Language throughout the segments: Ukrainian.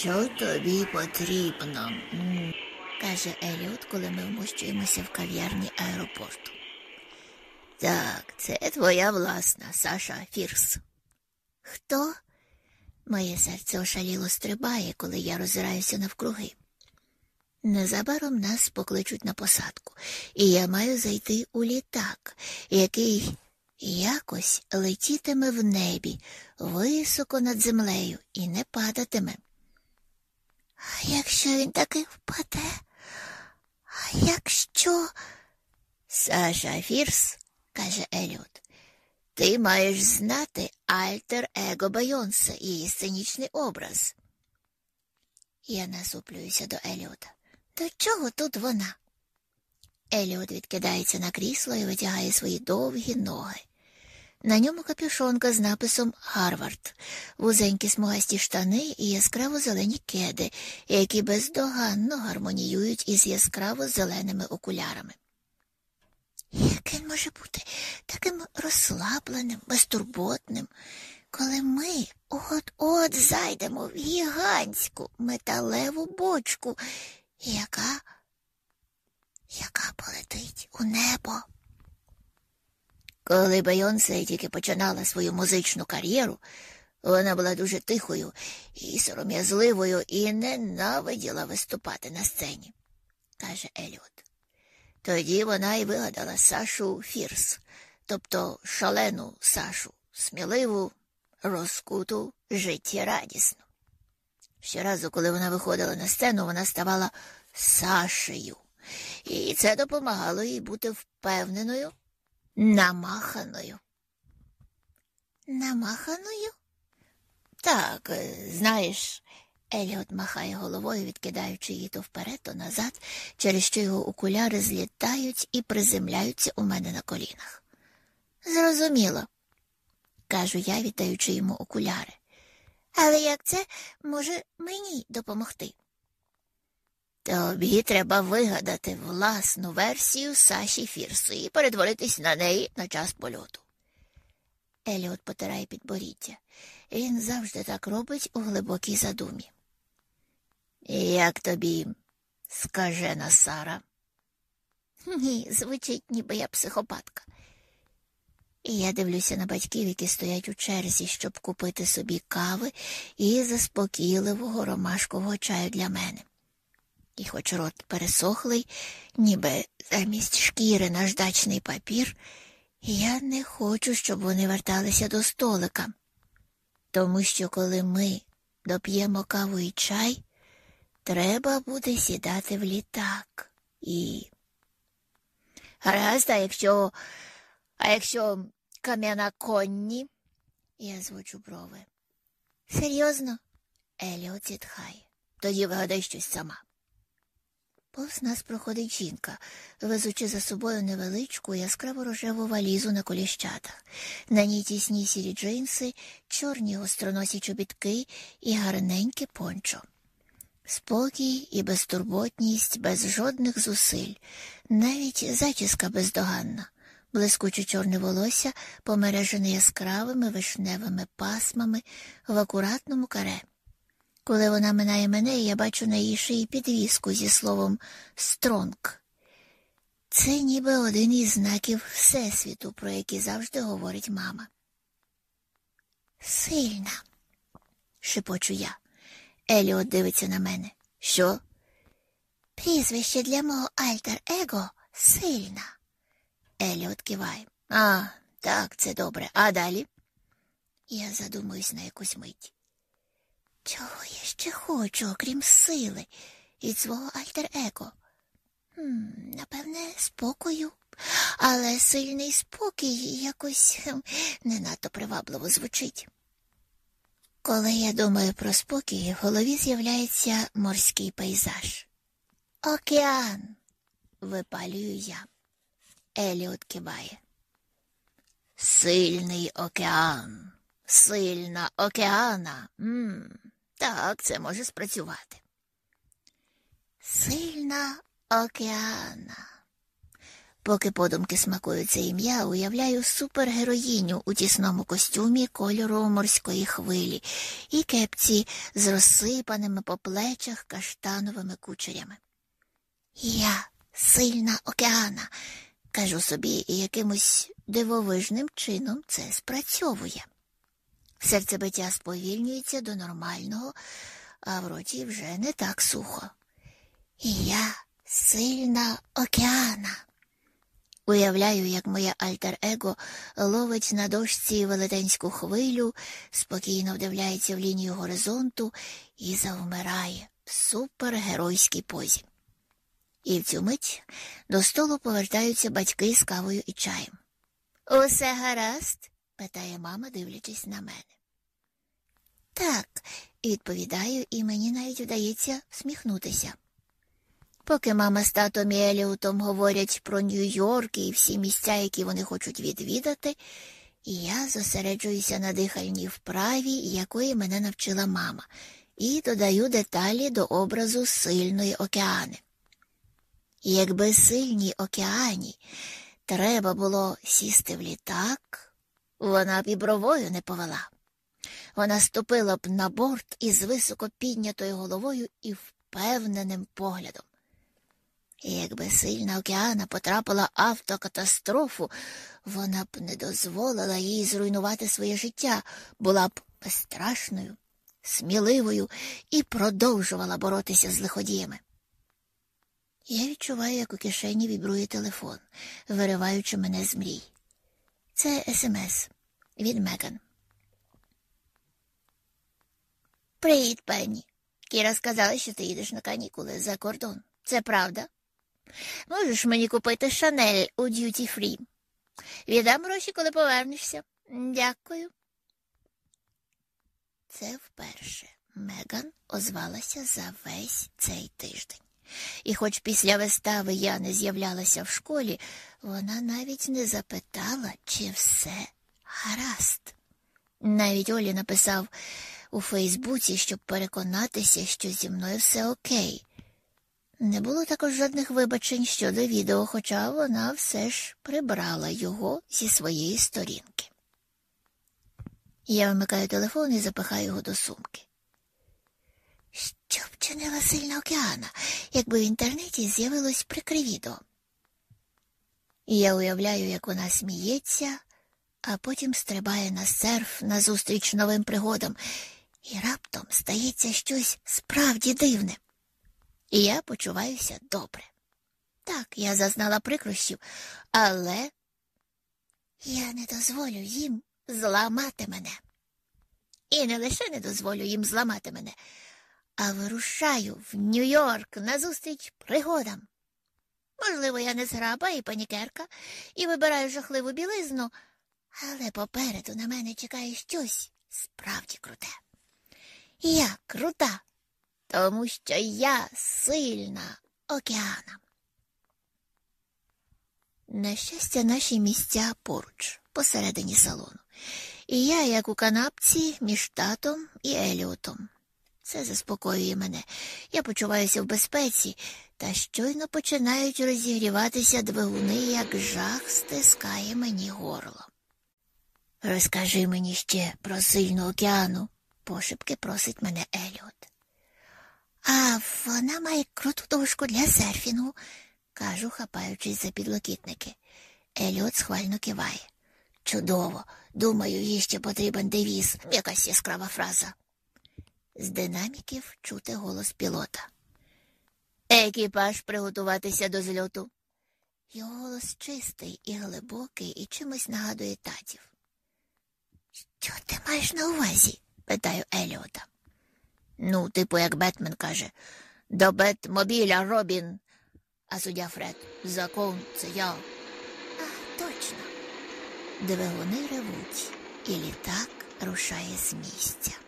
Що тобі потрібно? Каже Еліот, коли ми вмощуємося в кав'ярні аеропорту. Так, це твоя власна Саша Фірс. Хто? Моє серце ошаліло стрибає, коли я роззираюся навкруги. Незабаром нас покличуть на посадку, і я маю зайти у літак, який якось летітиме в небі, високо над землею і не падатиме. А якщо він таки впаде? А якщо. Саша Фірс, каже Еліот, ти маєш знати альтер его Байонса, її сценічний образ. Я насуплююся до Еліота. До чого тут вона? Еліот відкидається на крісло і витягає свої довгі ноги. На ньому капюшонка з написом Гарвард, вузенькі смугасті штани і яскраво зелені кеди, які бездоганно гармоніюють із яскраво зеленими окулярами. Як він може бути таким розслабленим, безтурботним, коли ми от-от зайдемо в гігантську металеву бочку, яка, яка полетить у небо? Коли Бейонсе тільки починала свою музичну кар'єру, вона була дуже тихою і сором'язливою і ненавиділа виступати на сцені, каже Еліот. Тоді вона й вигадала Сашу Фірс, тобто шалену Сашу, сміливу, розкуту, життєрадісну. Щоразу, коли вона виходила на сцену, вона ставала Сашею, і це допомагало їй бути впевненою, намаханою. Намаханою? Так, знаєш, Еліот махає головою, відкидаючи її то вперед, то назад, через що його окуляри злітають і приземляються у мене на колінах. Зрозуміло, кажу я, віддаючи йому окуляри. Але як це може мені допомогти? Тобі треба вигадати власну версію Саші Фірсу і перетворитись на неї на час польоту. Еліот потирає підборіддя. Він завжди так робить у глибокій задумі. Як тобі скажена Сара? Ні, звучить, ніби я психопатка. І я дивлюся на батьків, які стоять у черзі, щоб купити собі кави і заспокійливого ромашкового чаю для мене. І хоч рот пересохлий, ніби замість шкіри наждачний папір, я не хочу, щоб вони верталися до столика, тому що коли ми доп'ємо каву і чай, треба буде сідати в літак і. Гаразд, а якщо а якщо кам'яна конні, я звучу брови. Серйозно? Еліот зітхає. Тоді вигадай щось сама. Повз нас проходить жінка, везучи за собою невеличку яскраво рожеву валізу на коліщатах. На ній тісні сірі джинси, чорні гостроносі чобітки і гарненьке пончо. Спокій і безтурботність без жодних зусиль, навіть зачіска бездоганна, блискуче чорне волосся, помережене яскравими вишневими пасмами в акуратному каре. Коли вона минає мене, я бачу на її шиї підвіску зі словом «стронг». Це ніби один із знаків Всесвіту, про які завжди говорить мама. Сильна, шепочу я. Еліот дивиться на мене. Що? Прізвище для мого альтер-его сильна. Еліот киває. А, так, це добре. А далі? Я задумуюсь на якусь мить. Чого я ще хочу, окрім сили від свого альтер-его? Напевне, спокою, але сильний спокій якось не надто привабливо звучить. Коли я думаю про спокій, в голові з'являється морський пейзаж. Океан, випалюю я. Еліот киває. Сильний океан, сильна океана. М-м, так, це може спрацювати. Сильна океана. Поки подумки смакую це ім'я, уявляю супергероїню у тісному костюмі кольору морської хвилі і кепці з розсипаними по плечах каштановими кучерями. Я сильна океана, кажу собі, і якимось дивовижним чином це спрацьовує. Серцебиття сповільнюється до нормального, а в роті вже не так сухо. І я сильна океана. Уявляю, як моє альтер-его ловить на дошці велетенську хвилю, спокійно вдивляється в лінію горизонту і завмирає в супергеройській позі. І в цю мить до столу повертаються батьки з кавою і чаєм. Усе гаразд? Питає мама, дивлячись на мене. Так, відповідаю, і мені навіть вдається всміхнутися. Поки мама з татом і Еліотом говорять про Нью-Йорк і всі місця, які вони хочуть відвідати, я зосереджуюся на дихальній вправі, якої мене навчила мама, і додаю деталі до образу сильної океани. Якби сильній океані треба було сісти в літак, вона б і бровою не повела. Вона ступила б на борт із високо піднятою головою і впевненим поглядом. І якби сильна океана потрапила автокатастрофу, вона б не дозволила їй зруйнувати своє життя, була б безстрашною, сміливою і продовжувала боротися з лиходіями. Я відчуваю, як у кишені вібрує телефон, вириваючи мене з мрій. Це смс від Меган. Привіт, Пенні. Кіра сказала, що ти їдеш на канікули за кордон. Це правда? Можеш мені купити шанель у д'юті фрі. Віддам гроші, коли повернешся. Дякую. Це вперше Меган озвалася за весь цей тиждень. І хоч після вистави я не з'являлася в школі, вона навіть не запитала, чи все гаразд. Навіть Олі написав у Фейсбуці, щоб переконатися, що зі мною все окей. Не було також жодних вибачень щодо відео, хоча вона все ж прибрала його зі своєї сторінки. Я вимикаю телефон і запихаю його до сумки. Що б чинила сильна океана, якби в інтернеті з'явилось прикре відео? І я уявляю, як вона сміється, а потім стрибає на серф назустріч новим пригодам, і раптом стається щось справді дивне. І я почуваюся добре. Так, я зазнала прикрощів, але я не дозволю їм зламати мене. І не лише не дозволю їм зламати мене, а вирушаю в Нью-Йорк назустріч пригодам. Можливо, я не зграба і панікерка і вибираю жахливу білизну, але попереду на мене чекає щось справді круте. Я крута, тому що я сильна океана. На щастя, наші місця поруч, посередині салону, і я, як у канапці, між татом і Еліотом. Це заспокоює мене. Я почуваюся в безпеці, та щойно починають розігріватися двигуни, як жах стискає мені горло. Розкажи мені ще про сильну океану, пошепки просить мене Еліот. А вона має круту дошку для серфінгу, кажу, хапаючись за підлокітники. Еліот схвально киває. Чудово, думаю, їй ще потрібен девіз, якась яскрава фраза. З динаміків чути голос пілота. Екіпаж приготуватися до зльоту. Його голос чистий і глибокий, і чимось нагадує татів. Що ти маєш на увазі? питаю Еліота. Ну, типу, як Бетмен каже, до Бетмобіля Робін. А суддя Фред, закон це я. А, точно. Двигуни ревуть, і літак рушає з місця.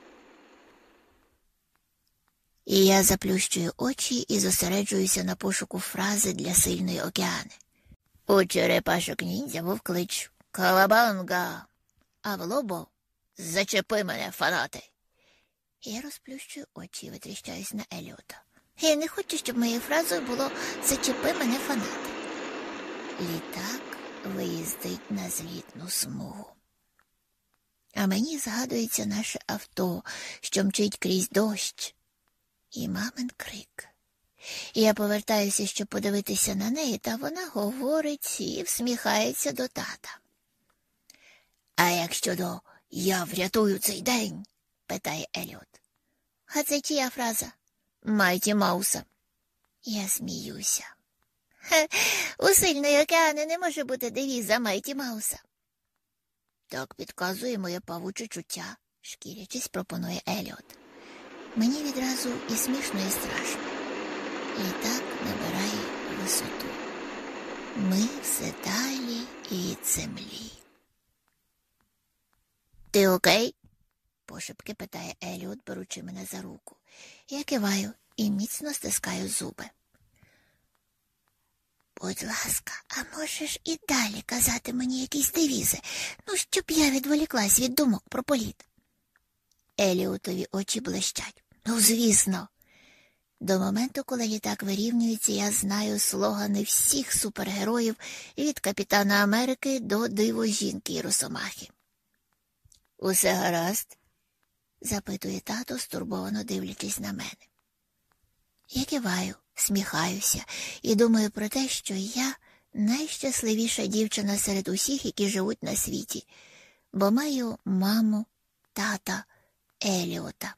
І я заплющую очі і зосереджуюся на пошуку фрази для сильної океани. У черепашок ніндзя був клич Калабанга, а в лобо зачепи мене, фанати. Я розплющую очі і витріщаюсь на Еліота. Я не хочу, щоб моєю фразою було зачепи мене фанати. Літак виїздить на злітну смугу. А мені згадується наше авто, що мчить крізь дощ, і мамин крик. Я повертаюся, щоб подивитися на неї, та вона говорить і всміхається до тата. А як щодо я врятую цей день? питає Еліот. А це чия фраза? Майті Мауса. Я сміюся. У сильної океани не може бути девіза Майті Мауса. Так підказує моє павуче чуття, шкірячись, пропонує Еліот. Мені відразу і смішно, і страшно. Літак набирає висоту. Ми все далі від землі. Ти окей? пошепки питає Еліот, беручи мене за руку. Я киваю і міцно стискаю зуби. Будь ласка, а можеш і далі казати мені якісь девізи, ну, щоб я відволіклась від думок про політ. Еліотові очі блищать. Ну, звісно. До моменту, коли літак вирівнюється, я знаю слогани всіх супергероїв від Капітана Америки до диво жінки і Росомахи. Усе гаразд? запитує тато, стурбовано дивлячись на мене. Я киваю, сміхаюся і думаю про те, що я найщасливіша дівчина серед усіх, які живуть на світі, бо маю маму, тата, Еліота.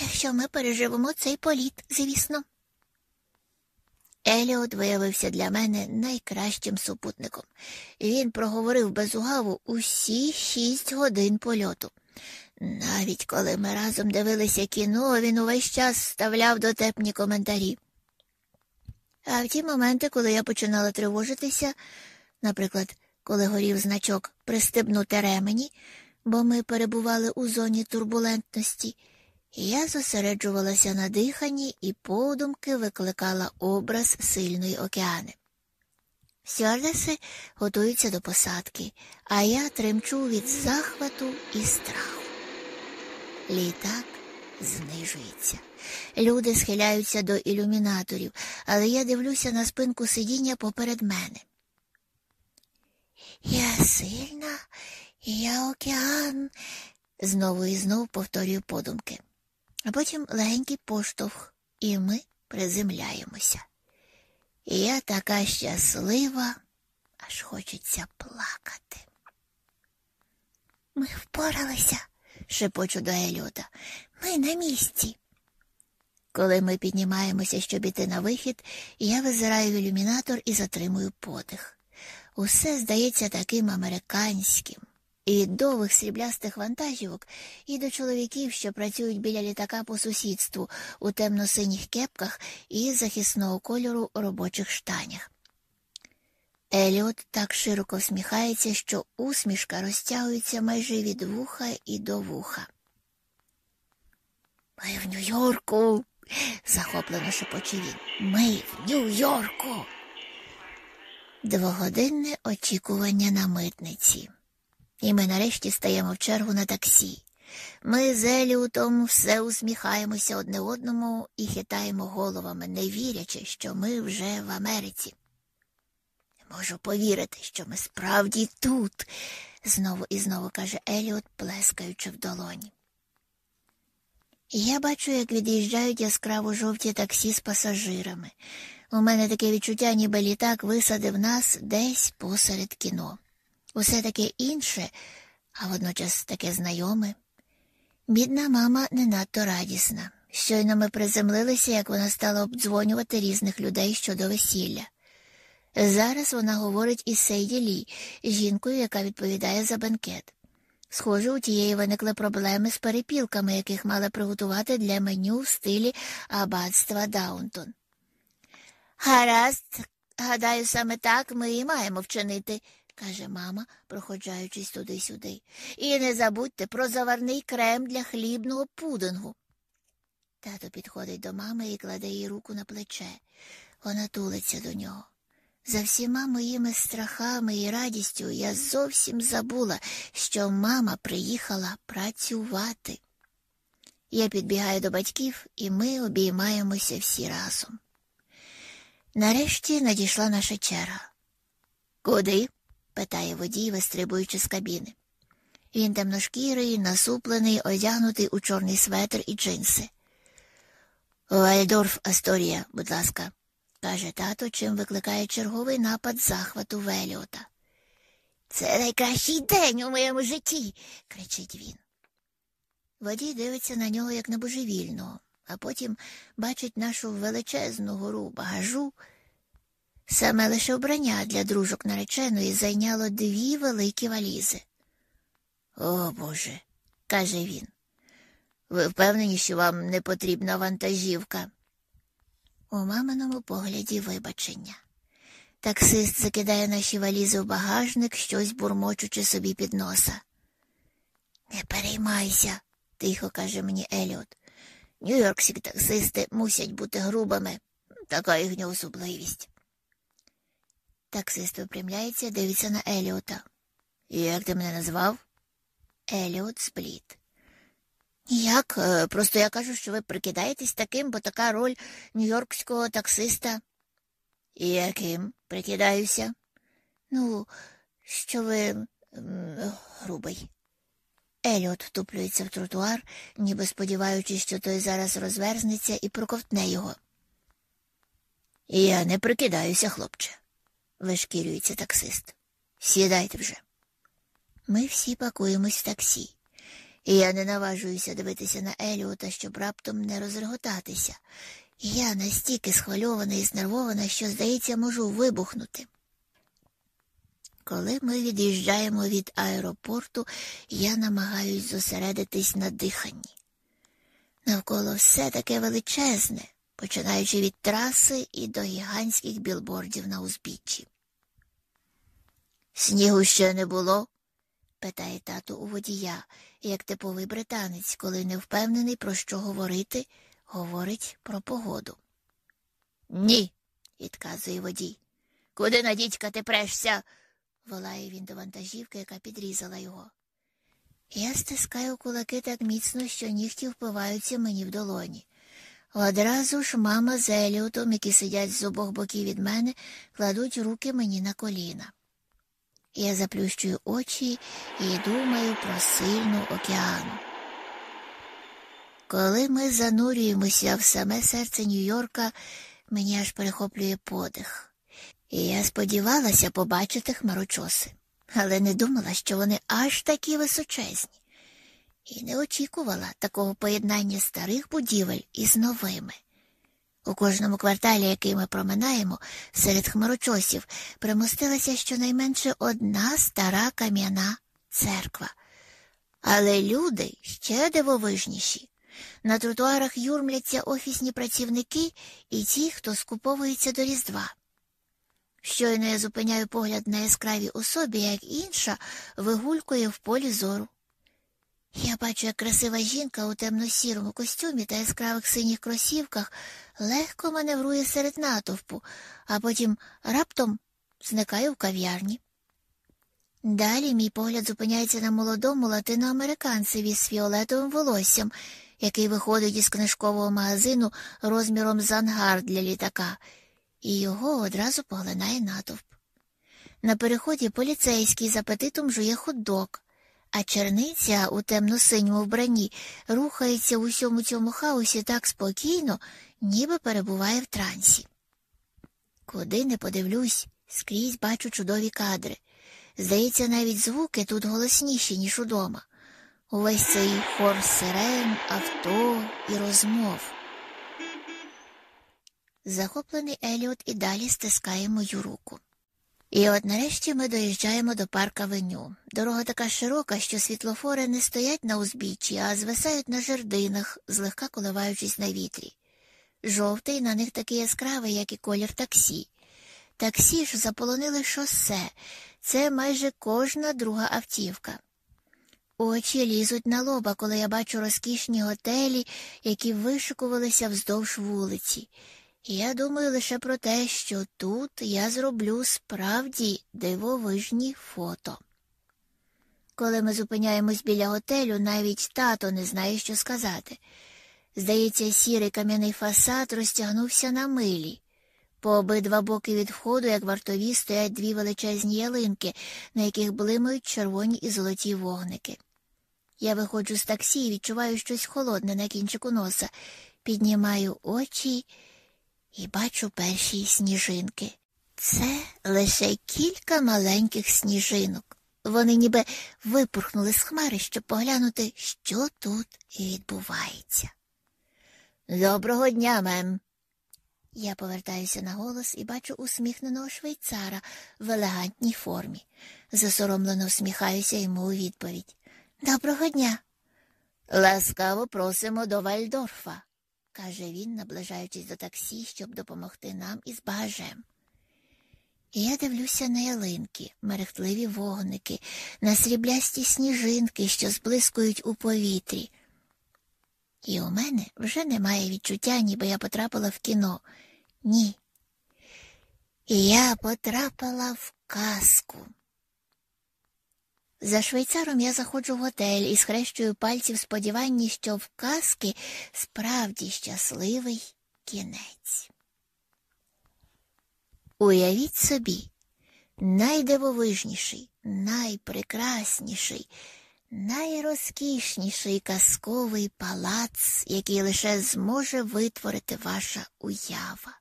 Якщо ми переживемо цей політ, звісно. Еліот виявився для мене найкращим супутником. Він проговорив без угаву усі шість годин польоту. Навіть коли ми разом дивилися кіно, він увесь час ставляв дотепні коментарі. А в ті моменти, коли я починала тривожитися, наприклад, коли горів значок пристебнути ремені, бо ми перебували у зоні турбулентності, я зосереджувалася на диханні і подумки викликала образ сильної океани. Сьордеси готуються до посадки, а я тремчу від захвату і страху. Літак знижується. Люди схиляються до ілюмінаторів, але я дивлюся на спинку сидіння поперед мене. Я сильна, я океан, знову і знову повторюю подумки. А потім легенький поштовх, і ми приземляємося. Я така щаслива, аж хочеться плакати. Ми впоралися, шепочу до Еліота. Ми на місці. Коли ми піднімаємося, щоб іти на вихід, я визираю в ілюмінатор і затримую подих. Усе здається таким американським. І від довгих сріблястих вантажівок, і до чоловіків, що працюють біля літака по сусідству у темно-синіх кепках і захисного кольору робочих штанях. Еліот так широко всміхається, що усмішка розтягується майже від вуха і до вуха. Ми в Нью-Йорку, захоплено шепоче він. Ми в Нью-Йорку. Двогодинне очікування на митниці. І ми нарешті стаємо в чергу на таксі. Ми з Еліутом все усміхаємося одне одному і хитаємо головами, не вірячи, що ми вже в Америці. Можу повірити, що ми справді тут, знову і знову каже Еліот, плескаючи в долоні. Я бачу, як від'їжджають яскраво жовті таксі з пасажирами. У мене таке відчуття, ніби літак висадив нас десь посеред кіно. Усе таке інше, а водночас таке знайоме. Бідна мама не надто радісна. Щойно ми приземлилися, як вона стала обдзвонювати різних людей щодо весілля. Зараз вона говорить із Сейді Лі, жінкою, яка відповідає за бенкет. Схоже, у тієї виникли проблеми з перепілками, яких мали приготувати для меню в стилі аббатства Даунтон. Гаразд, гадаю, саме так ми і маємо вчинити, каже мама, проходжаючись туди-сюди. І не забудьте про заварний крем для хлібного пудингу. Тато підходить до мами і кладе їй руку на плече. Вона тулиться до нього. За всіма моїми страхами і радістю я зовсім забула, що мама приїхала працювати. Я підбігаю до батьків, і ми обіймаємося всі разом. Нарешті надійшла наша черга. Куди? Питає водій, вистрибуючи з кабіни. Він темношкірий, насуплений, одягнутий у чорний светр і джинси. Вальдорф Асторія, будь ласка, каже тато, чим викликає черговий напад захвату Веліота. Це найкращий день у моєму житті, кричить він. Водій дивиться на нього як на божевільного, а потім бачить нашу величезну гору багажу. Саме лише обрання для дружок нареченої зайняло дві великі валізи. О Боже, каже він. Ви впевнені, що вам не потрібна вантажівка? У маминому погляді вибачення. Таксист закидає наші валізи в багажник, щось бурмочучи собі під носа. Не переймайся, тихо каже мені Еліот. Нью-Йоркські таксисти мусять бути грубими. Така їхня особливість. Таксист випрямляється, дивиться на Еліота. Як ти мене назвав? Еліот спліт. Ніяк, е, просто я кажу, що ви прикидаєтесь таким, бо така роль нью-йоркського таксиста. І яким прикидаюся? Ну, що ви грубий. Еліот втуплюється в тротуар, ніби сподіваючись, що той зараз розверзнеться і проковтне його. Я не прикидаюся, хлопче, вишкірюється таксист. Сідайте вже. Ми всі пакуємось в таксі. І я не наважуюся дивитися на Еліота, щоб раптом не розреготатися. Я настільки схвильована і знервована, що, здається, можу вибухнути. Коли ми від'їжджаємо від аеропорту, я намагаюсь зосередитись на диханні. Навколо все таке величезне, починаючи від траси і до гігантських білбордів на узбіччі. Снігу ще не було? питає тато у водія, як типовий британець, коли не впевнений, про що говорити, говорить про погоду. Ні, відказує водій. Куди на дідька ти прешся? волає він до вантажівки, яка підрізала його. Я стискаю кулаки так міцно, що нігті впиваються мені в долоні. Одразу ж мама з Еліотом, які сидять з обох боків від мене, кладуть руки мені на коліна. Я заплющую очі і думаю про сильну океану. Коли ми занурюємося в саме серце Нью-Йорка, мені аж перехоплює подих. І я сподівалася побачити хмарочоси, але не думала, що вони аж такі височезні, і не очікувала такого поєднання старих будівель із новими. У кожному кварталі, який ми проминаємо, серед хмарочосів примостилася щонайменше одна стара кам'яна церква. Але люди ще дивовижніші. На тротуарах юрмляться офісні працівники і ті, хто скуповується до Різдва. Щойно я зупиняю погляд на яскравій особі, як інша вигулькує в полі зору. Я бачу, як красива жінка у темно-сірому костюмі та яскравих синіх кросівках легко маневрує серед натовпу, а потім раптом зникає в кав'ярні. Далі мій погляд зупиняється на молодому латиноамериканцеві з фіолетовим волоссям, який виходить із книжкового магазину розміром з ангар для літака, і його одразу поглинає натовп. На переході поліцейський з апетитом жує хот-дог, а черниця у темно-синьому вбранні рухається у всьому цьому хаосі так спокійно, ніби перебуває в трансі. Куди не подивлюсь, скрізь бачу чудові кадри. Здається, навіть звуки тут голосніші, ніж удома. Увесь цей хор сирен, авто і розмов. Захоплений Еліот і далі стискає мою руку. І от нарешті ми доїжджаємо до парка веню. Дорога така широка, що світлофори не стоять на узбіччі, а звисають на жердинах, злегка коливаючись на вітрі. Жовтий на них такий яскравий, як і колір таксі. Таксі ж заполонили шосе, це майже кожна друга автівка. Очі лізуть на лоба, коли я бачу розкішні готелі, які вишикувалися вздовж вулиці. Я думаю лише про те, що тут я зроблю справді дивовижні фото. Коли ми зупиняємось біля готелю, навіть тато не знає, що сказати. Здається, сірий кам'яний фасад розтягнувся на милі. По обидва боки від входу, як вартові, стоять дві величезні ялинки, на яких блимають червоні і золоті вогники. Я виходжу з таксі і відчуваю щось холодне на кінчику носа, піднімаю очі і бачу перші сніжинки. Це лише кілька маленьких сніжинок. Вони ніби випурхнули з хмари, щоб поглянути, що тут відбувається. Доброго дня, мем. Я повертаюся на голос і бачу усміхненого швейцара в елегантній формі. Засоромлено всміхаюся йому у відповідь. Доброго дня. Ласкаво просимо до Вальдорфа, каже він, наближаючись до таксі, щоб допомогти нам із багажем. І я дивлюся на ялинки, мерехтливі вогники, на сріблясті сніжинки, що зблискують у повітрі. І у мене вже немає відчуття, ніби я потрапила в кіно. Ні. Я потрапила в казку. За швейцаром я заходжу в готель і схрещую пальці в сподіванні, що в казки справді щасливий кінець. Уявіть собі, найдивовижніший, найпрекрасніший, найрозкішніший казковий палац, який лише зможе витворити ваша уява.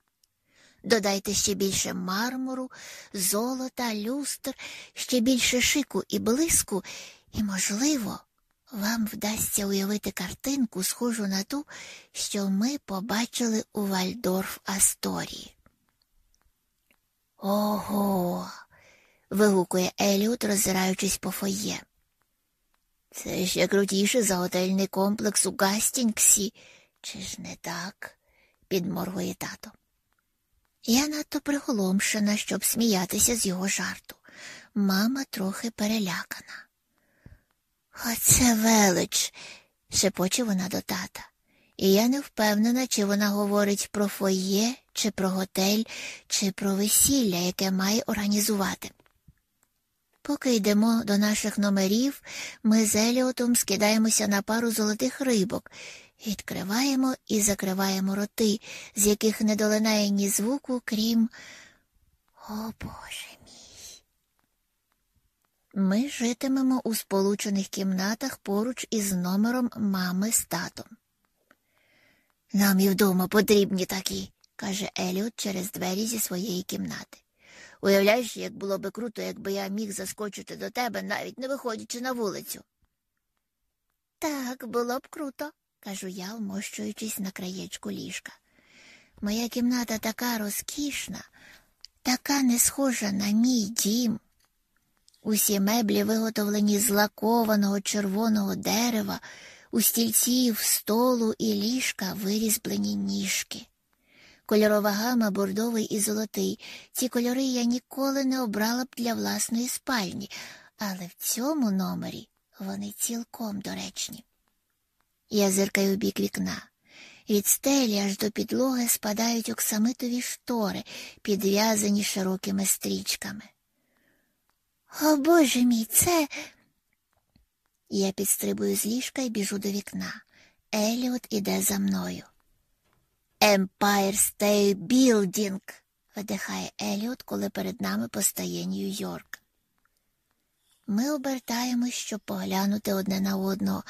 Додайте ще більше мармуру, золота, люстр, ще більше шику і блиску, і, можливо, вам вдасться уявити картинку, схожу на ту, що ми побачили у Вальдорф Асторії. Ого. вигукує Еліот, роззираючись по фоє. Це ще крутіше за готельний комплекс у Гастінгсі, чи ж не так? підморгує тато. Я надто приголомшена, щоб сміятися з його жарту. Мама трохи перелякана. Оце велич, шепоче вона до тата. І я не впевнена, чи вона говорить про фоє, чи про готель, чи про весілля, яке має організувати. Поки йдемо до наших номерів, ми з Еліотом скидаємося на пару золотих рибок, відкриваємо і закриваємо роти, з яких не долинає ні звуку, крім О Боже мій. Ми житимемо у сполучених кімнатах поруч із номером мами з татом. Нам і вдома потрібні такі, каже Еліот через двері зі своєї кімнати. Уявляєш, як було би круто, якби я міг заскочити до тебе, навіть не виходячи на вулицю. Так, було б круто, кажу я, вмощуючись на краєчку ліжка. Моя кімната така розкішна, така не схожа на мій дім. Усі меблі виготовлені з лакованого червоного дерева, у стільців, столу і ліжка вирізблені ніжки. Кольорова гама бордовий і золотий. Ці кольори я ніколи не обрала б для власної спальні, але в цьому номері вони цілком доречні. Я зиркаю в бік вікна. Від стелі аж до підлоги спадають оксамитові штори, підв'язані широкими стрічками. О Боже мій, це. Я підстрибую з ліжка і біжу до вікна. Еліот іде за мною. Empire State Building, видихає Еліот, коли перед нами постає Нью-Йорк. Ми обертаємось, щоб поглянути одне на одного,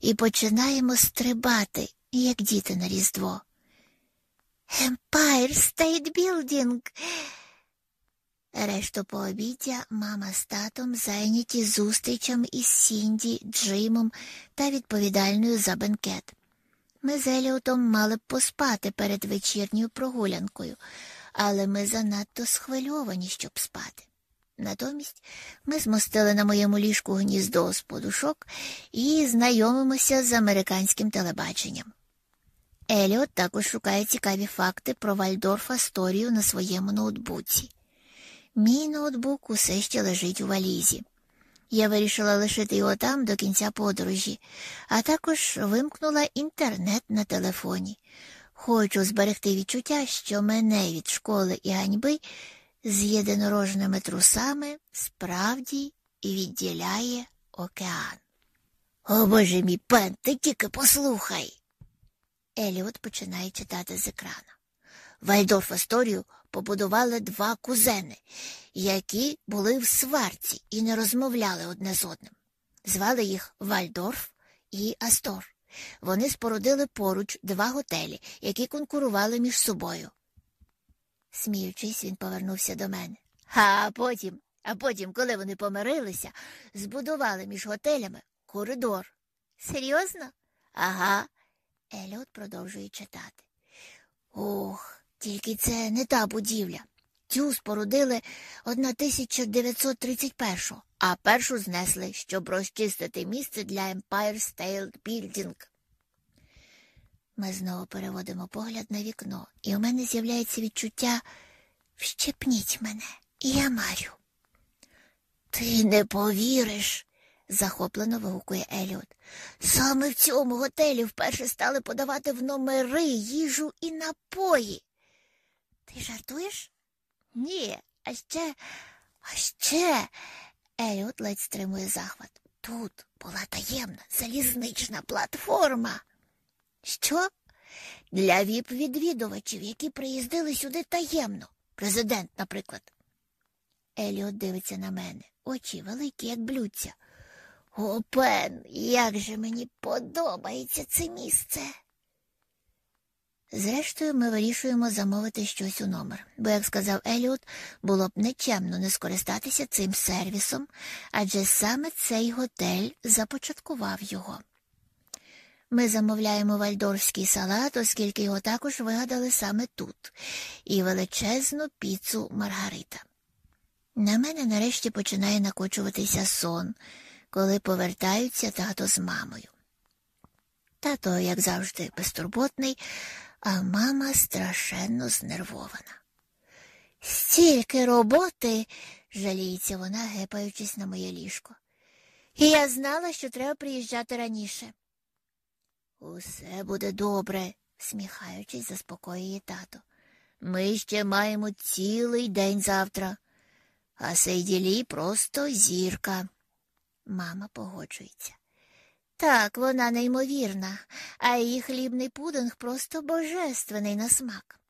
і починаємо стрибати, як діти на Різдво. Empire State Building. Решту пообіддя мама з татом зайняті зустрічами із Сінді, Джимом та відповідальною за бенкет. Ми з Еліотом мали б поспати перед вечірньою прогулянкою, але ми занадто схвильовані, щоб спати. Натомість ми змостили на моєму ліжку гніздо з подушок і знайомимося з американським телебаченням. Еліот також шукає цікаві факти про Вальдорф Асторію на своєму ноутбуці. Мій ноутбук усе ще лежить у валізі. Я вирішила лишити його там до кінця подорожі, а також вимкнула інтернет на телефоні. Хочу зберегти відчуття, що мене від школи і ганьби з єдинорожними трусами справді і відділяє океан. О боже мій пен, ти тільки послухай. Еліот починає читати з екрана. Вальдорф Асторію побудували два кузени, які були в сварці і не розмовляли одне з одним. Звали їх Вальдорф і Астор. Вони спорудили поруч два готелі, які конкурували між собою. Сміючись, він повернувся до мене. А потім, а потім, коли вони помирилися, збудували між готелями коридор. Серйозно? Ага. Еліот продовжує читати. Ох, тільки це не та будівля. Цю спорудили 1931-го, а першу знесли, щоб розчистити місце для Empire State Building. Ми знову переводимо погляд на вікно, і у мене з'являється відчуття Вщепніть мене, я марю. Ти не повіриш, захоплено вигукує Еліот. Саме в цьому готелі вперше стали подавати в номери їжу і напої. Ти жартуєш? Ні, а ще, а ще. Еліот ледь стримує захват. Тут була таємна залізнична платформа. Що? Для віп-відвідувачів, які приїздили сюди таємно. Президент, наприклад. Еліот дивиться на мене. Очі великі, як блюдця. О, Пен, як же мені подобається це місце. Зрештою, ми вирішуємо замовити щось у номер, бо, як сказав Еліот, було б нечемно не скористатися цим сервісом, адже саме цей готель започаткував його. Ми замовляємо вальдорфський салат, оскільки його також вигадали саме тут, і величезну піцу Маргарита. На мене нарешті починає накочуватися сон, коли повертаються тато з мамою. Тато, як завжди, безтурботний, а мама страшенно знервована. Стільки роботи, жаліється вона, гепаючись на моє ліжко. І я знала, що треба приїжджати раніше. Усе буде добре, сміхаючись, заспокоює тато. Ми ще маємо цілий день завтра, а Сейділі просто зірка. Мама погоджується. Так, вона неймовірна, а її хлібний пудинг просто божественний на смак.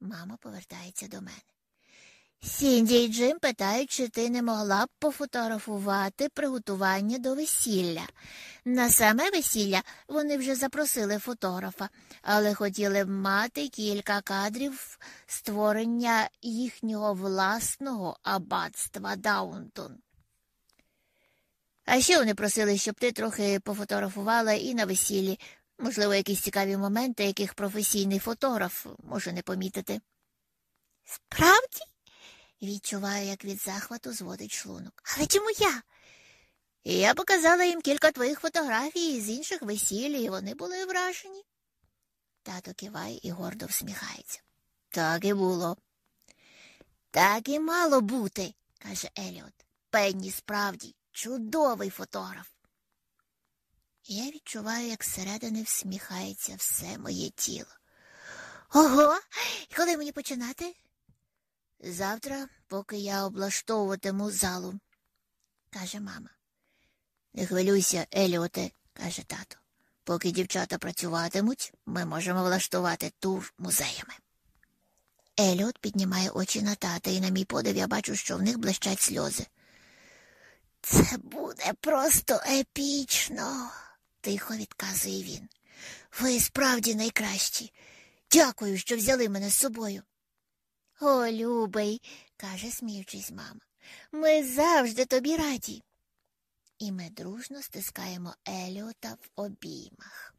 Мама повертається до мене. Сінді і Джим питають, чи ти не могла б пофотографувати приготування до весілля. На саме весілля вони вже запросили фотографа, але хотіли б мати кілька кадрів створення їхнього власного аббатства Даунтон. А ще вони просили, щоб ти трохи пофотографувала і на весіллі, можливо, якісь цікаві моменти, яких професійний фотограф може не помітити. Справді? Відчуваю, як від захвату зводить шлунок. Але чому я? Я показала їм кілька твоїх фотографій з інших весіль, і вони були вражені. Тато киває і гордо всміхається. Так і було. Так і мало бути, каже Еліот. Пенні справді чудовий фотограф. Я відчуваю, як зсередини всміхається все моє тіло. Ого, коли мені починати? Завтра, поки я облаштовуватиму залу, каже мама. Не хвилюйся, Еліоте, каже тато. Поки дівчата працюватимуть, ми можемо влаштувати тур музеями. Еліот піднімає очі на тата, і на мій подив я бачу, що в них блищать сльози. Це буде просто епічно, тихо відказує він. Ви справді найкращі. Дякую, що взяли мене з собою. О, любий, каже, сміючись мама, ми завжди тобі раді. І ми дружно стискаємо Еліота в обіймах.